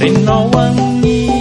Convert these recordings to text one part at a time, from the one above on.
Rinawangi wangi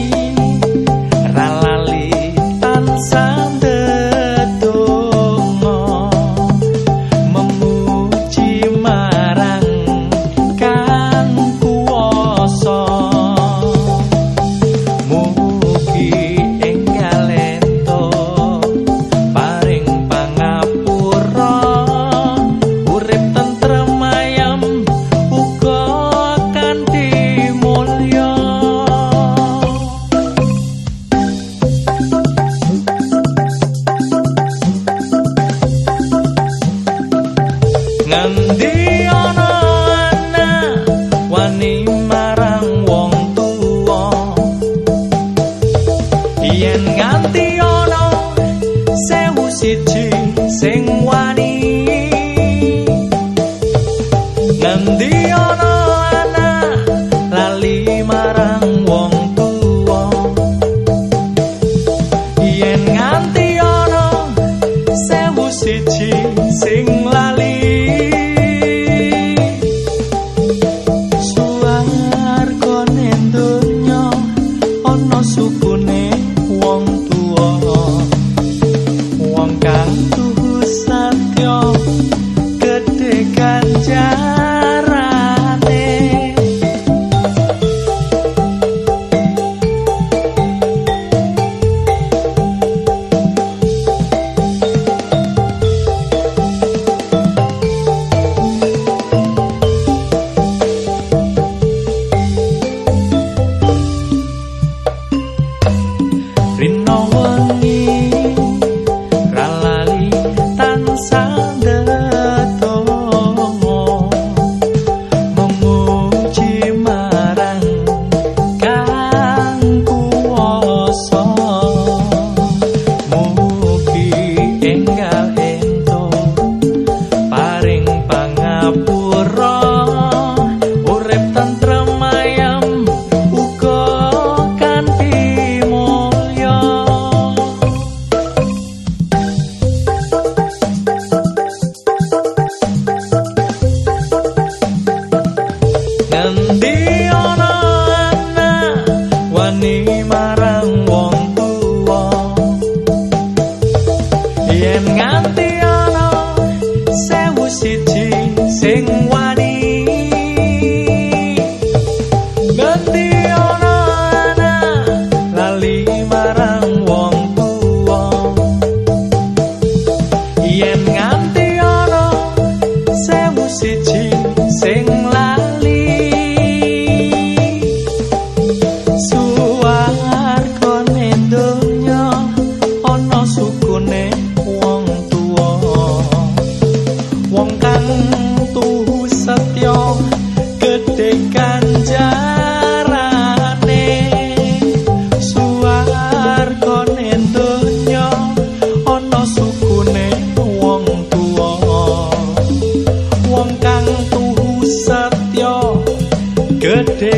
yen nganti ana sewu siji sing wani. Nganti tuhu setyo gedhe kanjarane suwargane donya ana sukune wong tuwa. Wong kang tuhu setyo gedhe